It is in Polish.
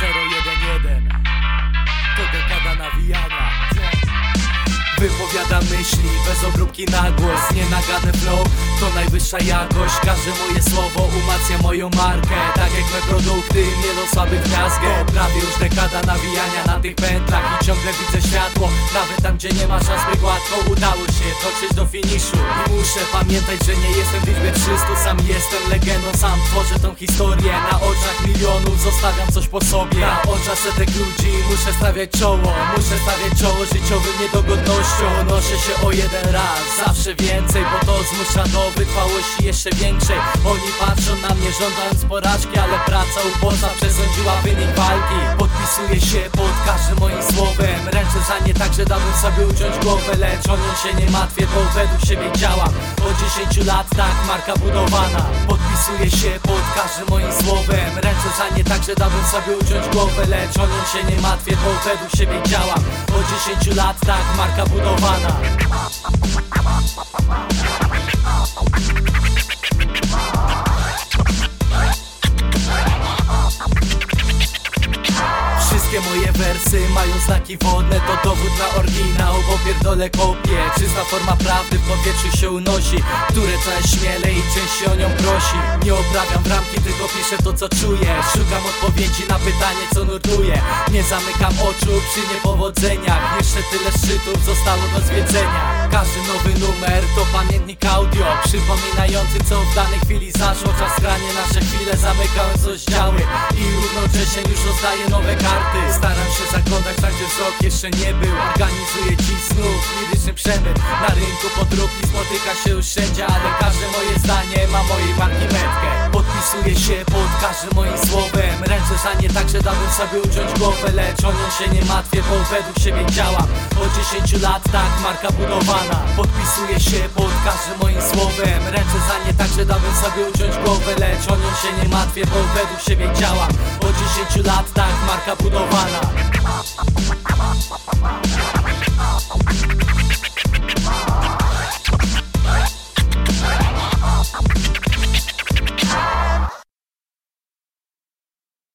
011 To dekada nawijania. Wypowiadam myśli bez obróbki na głos. Nie nagane flow, to najwyższa jakość. Każde moje słowo umacnia moją markę. Tak jak me produkty, nie do słabych miazgę Prawie już dekada nawijania na tych pętlach I ciągle widzę światło, nawet tam gdzie nie ma szans By łatwo udało się dotrzeć do finiszu. I muszę pamiętać, że nie jestem w liczbie 300 Sam jestem legendą, sam tworzę tą historię. Na oczach milionów zostawiam coś po sobie. Na oczach setek ludzi muszę stawiać czoło. Muszę stawiać czoło życiowym niedogodnościom Noszę się o jeden raz, zawsze więcej Bo to zmusza do wytrwałości jeszcze większej. Oni patrzą na mnie żądając porażki Ale praca uboza przesądziła wynik walki. Podpisuję się pod każdym moim słowem. Ręczę za nie tak, że dałbym sobie uciąć głowę Lecz o nią się nie martwię, bo według siebie działam 10 lat tak marka budowana. Podpisuję się pod każdym moim słowem. Ręczę za nie tak, że dałbym sobie uciąć głowę Lecz o się nie martwię, bo według siebie działam. Od 10 lat tak marka budowana wersy mają znaki wodne To dowód na oryginał, bo pierdolę kopię Czysta forma prawdy w powietrzu się unosi Które coraz śmielej i częściej o nią prosi. Nie oprawiam w ramki, tylko piszę to co czuję. Szukam odpowiedzi na pytanie co nurtuje. Nie zamykam oczu przy niepowodzeniach. Jeszcze tyle szczytów zostało do zwiedzenia. Każdy nowy numer to pamiętnik audio Przypominający co w danej chwili zaszło. Czas granie nasze chwile zamykając rozdziały I równocześnie już rozdaję nowe karty. się zaglądać tam gdzie wzrok jeszcze nie był Organizuję ci znów liryczny przemyt. Na rynku podróbki spotyka się już wszędzie Ale każde moje zdanie ma mojej marki metkę. Podpisuję się pod każdym moim słowem. Ręczę za nie tak, że dałbym sobie uciąć głowę Lecz o nią się nie martwię, bo według siebie działam Od 10 lat tak marka budowana. Podpisuję się pod każdym moim słowem. Ręczę za nie tak, że dałbym sobie uciąć głowę Lecz o nią się nie martwię, bo według siebie działam Od 10 lat tak marka budowana Wow.